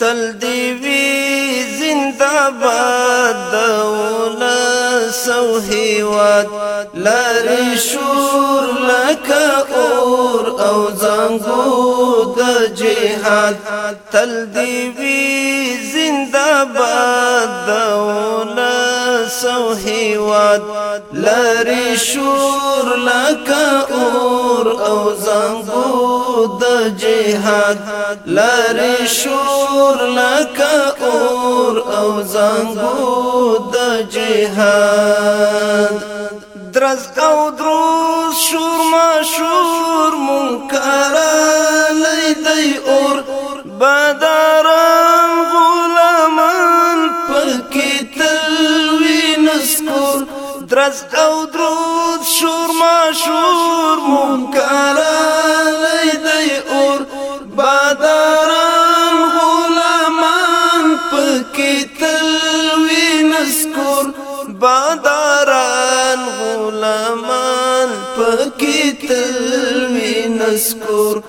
تل دی وی زنده باد دوله سو هیواد لری شور لکه اور او زنګو د جهاد تل دی وی زنده باد دوله سو هیواد لری شور لکا اور او زنگو د جهاد لری شور لکا اور او زنگو د جهاد درز او دروز شور ما شور منکر موم کرا لیدی اور باداران غلامان پکی تلوی نسکور باداران غلامان پکی تلوی نسکور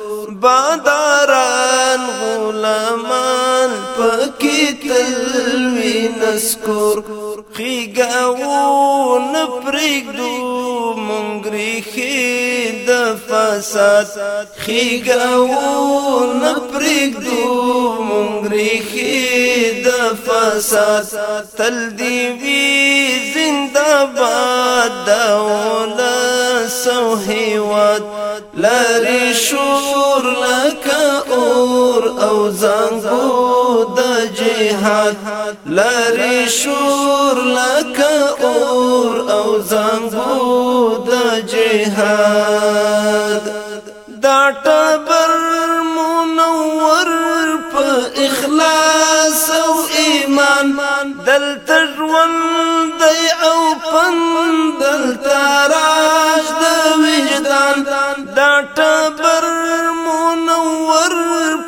باداران غلامان پکی تلوی نسکور خیگاو نپرگدو منگریخی د فساد خېګاو نه پرېږدو مونږ ریخي د فساد تل دی وی زنده باد دولت سو هیواد لری شور لکه اور او زنګو د جهاد لری شور لکه اور او زنګو د جهاد ټبر منور په اخلاص او ایمان دل تجون دی او پند دل تراش د وجدان دا ټبر منور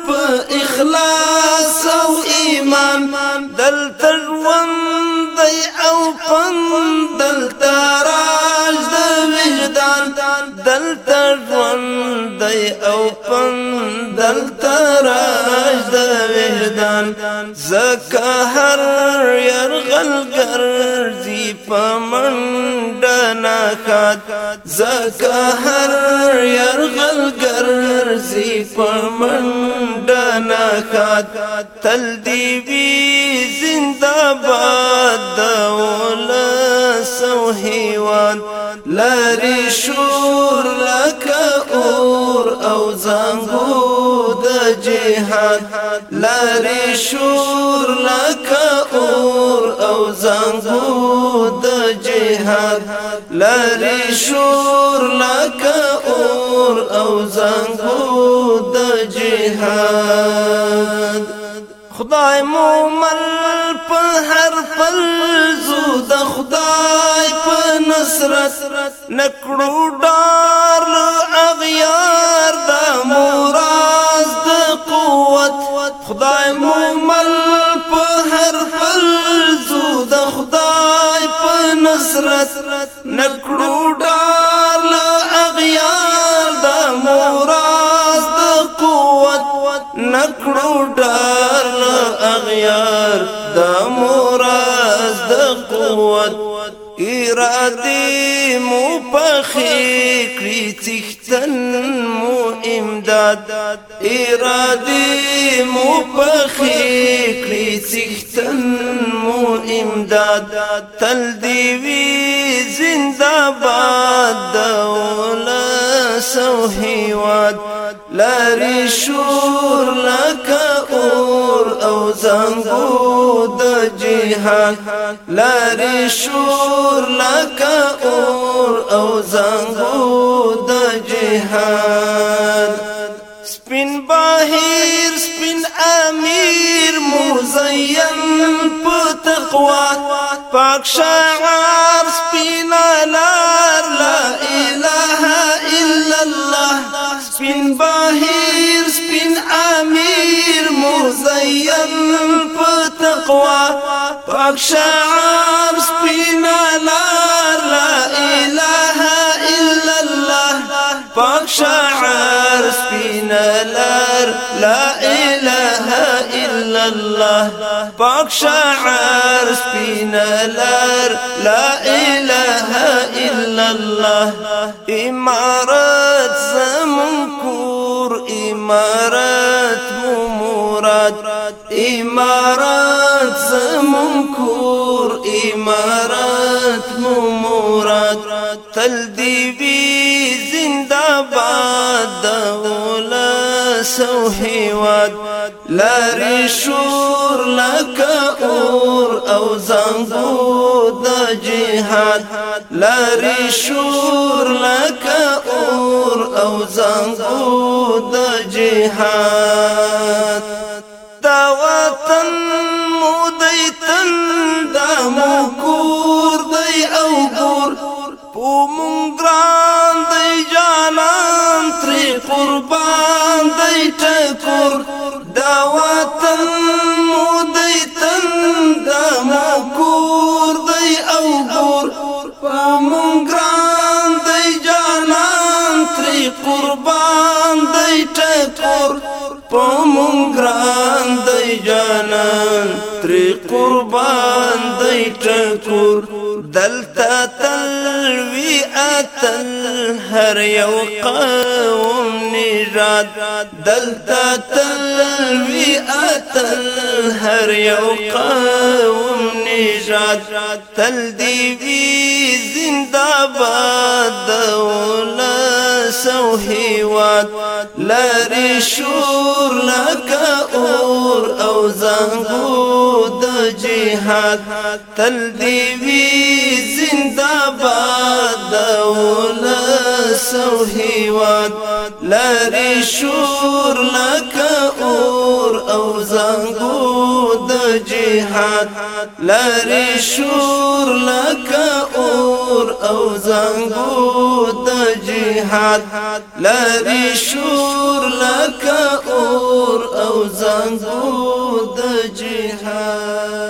په اخلاص او ایمان دل تجون دی او پند دل تراش دلتا ژوند دی او پند دلتا راج د وجدان زکه هر يرغل ګرځي پمند نه خات زکه هر يرغل ګرځي پمند نخات تل دی وی زنده باد دول سو هیوان لری شور لکه اور او زنګو د جهان لری شور لکه اور او زنګو د جهان لری شور لکه اور او زنګو د جهاد خدای مو مل په هر پل زو د خدای په نصرت نکړو ډار اغیار د موراز د قوت خدای مو مل په هر پل د خدای په نکړو ډار اغیار د مراز د قوت ارادي مو پخې کړی تختن مو امداد ارادي مو پخې کړی تختن مو امداد تل دی وی زنده باد دولت سو هیواد لاری شور لکا اور او زنگو دا جیحان لاری شور لکا اور او زنگو دا جیحان سپین باہیر سپین امیر مزین پتقوات پاک شعار سپینان شعب سبينا لار لا اله الا الله فاق شعر سبينا لار لا اله الا الله فاق شعر سبينا لار لا اله الا الله امارات زمن كور امارات مو مراد امارات زمون کور امارات مو مراد تل دی وی زنده باد دولا سو هیواد لاری شور لکا اور او زنگو دا جهاد لاری شور لکا اور او زنگو دا جهاد کور دی او کور په مونږ ګران دی جانان تری قربان دی ټکور دا وطن مو دی تن دا ما کور دی او کور په مونږ ګران دی جانان تری قربان دی ټکور په مونږ ګران دی جانان تری قربان ټکور دلتا تلوي اتل هر یو قوم نجات دلتا تلوي اتل هر یو قوم نجات تل دی وی زندہ باد سو هیواد لری شور لکا اور او زنگو د جهاد تل دیوی زنداباد دولا سو هیواد لری شور لکا اور او زنگو د جهاد لری شور لکا اور تور او زنګو د جهاد لری شور لکه اور او زنګو د جهاد